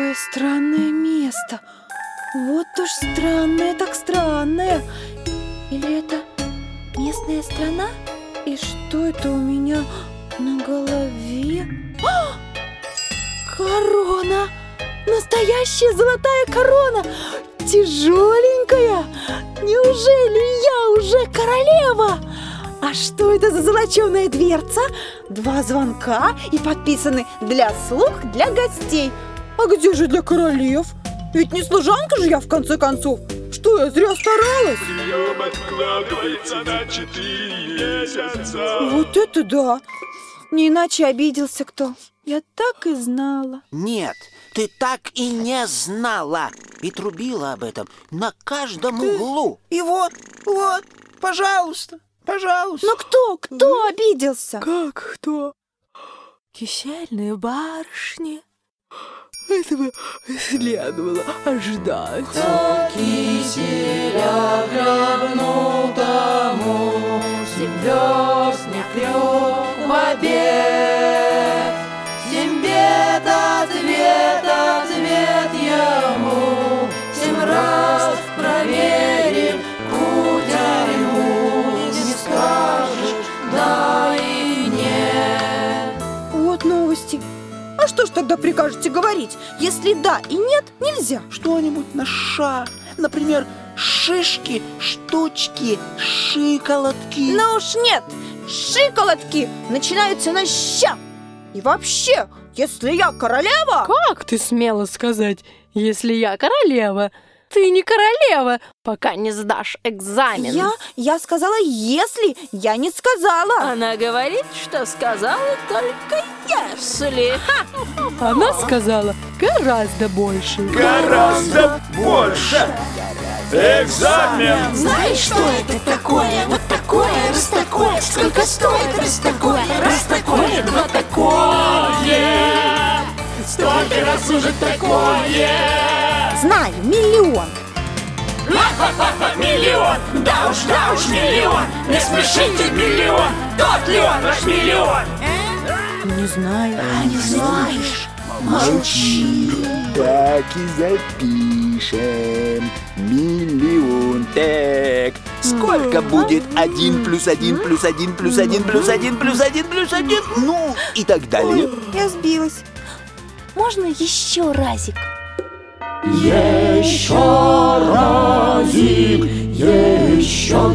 Какое странное место. Вот уж странное, так странное. Или это местная страна? И что это у меня на голове? А! Корона! Настоящая золотая корона! Тяжеленькая! Неужели я уже королева? А что это за золоченая дверца? Два звонка и подписаны «Для слух, для гостей». А где же для королев? Ведь не служанка же я в конце концов. Что, я зря старалась? Прием откладывается на месяца. Вот это да! Не иначе обиделся кто. Я так и знала. Нет, ты так и не знала и трубила об этом на каждом углу. И вот, вот, пожалуйста, пожалуйста. Но кто, кто обиделся? Как кто? Кисельные барышни. Этого следовало ожидать. Киселя грабнул тому, Семь верст не крюк в обед. Ж тогда прикажете говорить? Если да и нет, нельзя. Что-нибудь на ша. Например, шишки, штучки, шиколотки. Ну уж нет, шиколотки начинаются на ща. И вообще, если я королева... Как ты смела сказать, если я королева? Ты не королева, пока не сдашь экзамен. Я, я сказала «если», я не сказала. Она говорит, что сказала только если. Ха! Она сказала гораздо больше. Гораздо больше. Экзамен. Знаешь, что это такое? Вот такое, раз такое. Сколько стоит раз такое? Раз такое, два такое. Столько раз уже такое. Знаю, миллион. Миллион. Да уж, да уж, миллион. Не смешите миллион. Тот ли он ваш миллион? Не знаю. Не знаешь? Молчи. Так и запишем. Миллион. Так. Сколько будет один плюс один плюс один плюс один плюс один плюс один плюс один? Ну, и так далее. Я сбилась. Можно еще разик? Еще разик, еще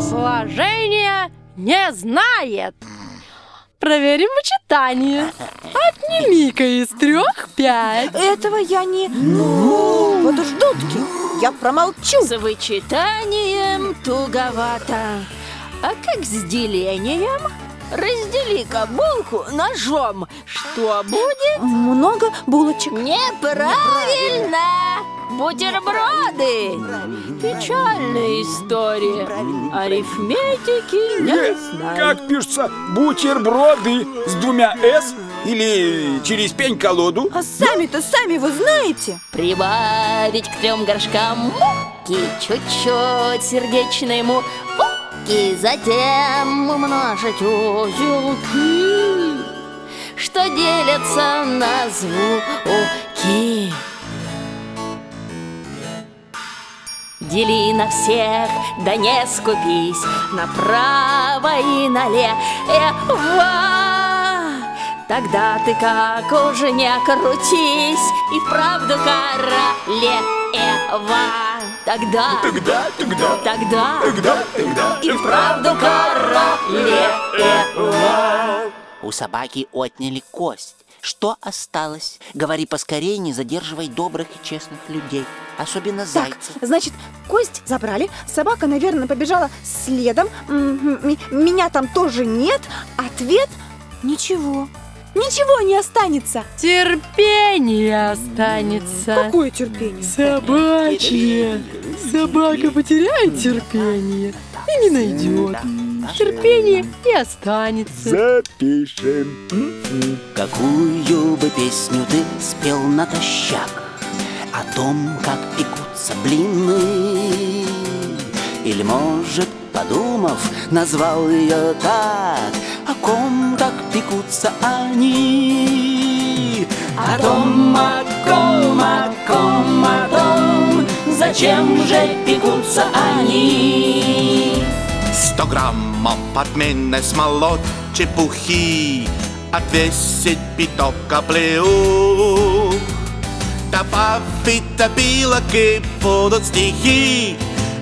Сложение не знает. Проверим вычитание. Отними-ка из трех пять. Этого я не... Ну? Вот уж дудки. Я промолчу. С вычитанием туговато. А как с делением? Раздели-ка булку ножом. Что будет? Много булочек. Неправильно! Бутерброды! Печальная история. Арифметики не знаю. Как пишется бутерброды с двумя «с» или через пень-колоду? А сами-то сами вы знаете. Прибавить к трем горшкам муки чуть-чуть сердечной муки, затем умножить узелки, что делятся на звуки. Дели на всех, да не скупись Направо и налево. Тогда ты как уже не крутись И вправду королева. Тогда, Тогда, тогда, тогда тогда, тогда И вправду королева У собаки отняли кость. Что осталось? Говори поскорее, не задерживай добрых и честных людей, особенно Так, зайцев. значит, кость забрали, собака, наверное, побежала следом, меня там тоже нет. Ответ – ничего. Ничего не останется. Терпение останется. Какое терпение? Собачье. Собака потеряет терпение и не найдет. Терпение и останется. Запишем. Какую бы песню ты спел натощак О том, как пекутся блины Или, может, подумав, назвал ее так О ком так пекутся они О том, о ком, о ком, о том, зачем же пекутся они? Сто граммов подменной смолот чепухи Отвесить пяток облеух Добавить допилок и будут стихи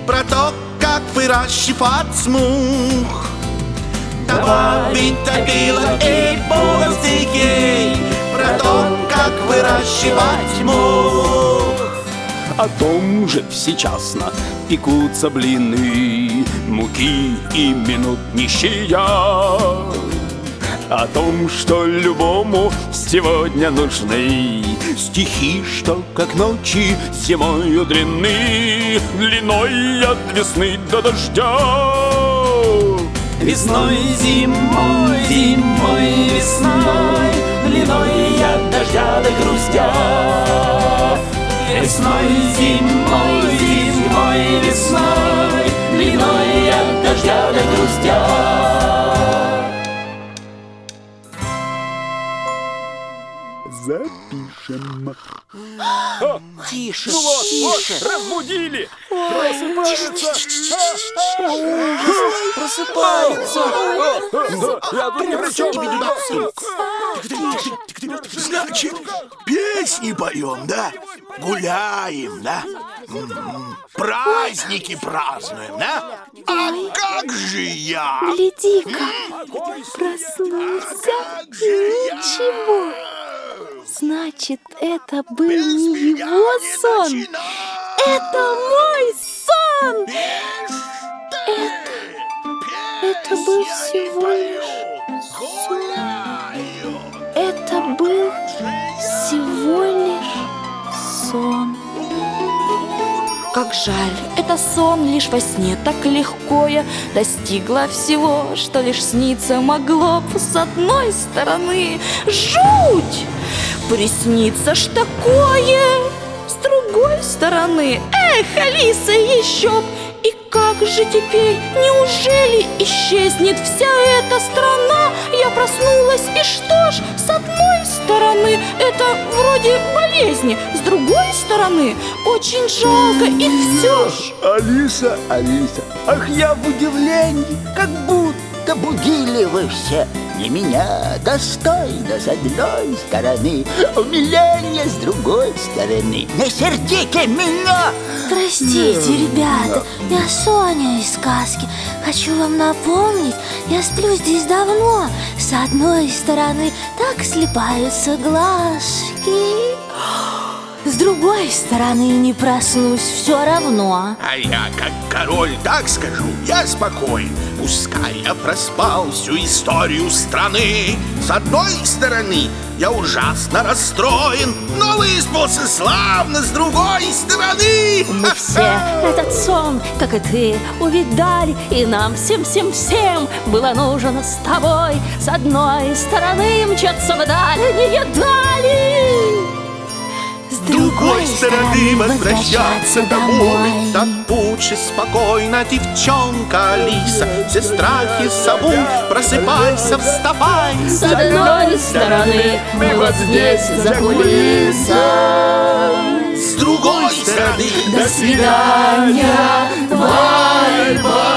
Про то, как выращивать смух. Добавить допилок и будут стихи Про то, как выращивать мух О том же всечасно пекутся блины Муки и минут нищия. О том, что любому сегодня нужны Стихи, что как ночи зимою длинны Длиной от весны до дождя. Весной, зимой, зимой, весной Длиной от дождя до грустя. Весной, зимой, зимой, весной Длиной от дождя до грустя Запишем Тише, Ну вот, вот, тише. разбудили! Просыпается! Просыпается. Я тут ни при чем! Значит, песни поем, да? Гуляем, да? Праздники празднуем, да? А как же я? Гляди-ка, проснулся. Ничего. Значит, это был не его сон. Это мой сон! Это, это был всего лишь Как жаль, это сон лишь во сне Так легко я достигла всего Что лишь сниться могло б С одной стороны. Жуть! Приснится ж такое С другой стороны. Эх, Алиса, еще б И как же теперь, неужели исчезнет вся эта страна? Я проснулась, и что ж, с одной стороны, это вроде болезни, с другой стороны, очень жалко, и все ж. Алиса, Алиса, ах я в удивлении, Как будто будили вы все не меня Достойно с одной стороны Умиление с другой стороны. Не сердите меня! Простите, ребята, я Соня из сказки. Хочу вам напомнить, я сплю здесь давно. С одной стороны так слепаются глазки С другой стороны не проснусь все равно. А я, как король, так скажу, я спокоен Пускай я проспал всю историю страны. С одной стороны, я ужасно расстроен Но выспался славно с другой стороны. Мы все этот сон, как и ты, увидали И нам всем-всем-всем было нужно с тобой. С одной стороны мчаться вдаль не дали стороны возвращаться домой. Так лучше спокойно, девчонка Алиса. Все страхи забудь, просыпайся, вставай. С одной стороны мы вот здесь за кулисой С другой стороны, До свидания, бай-бай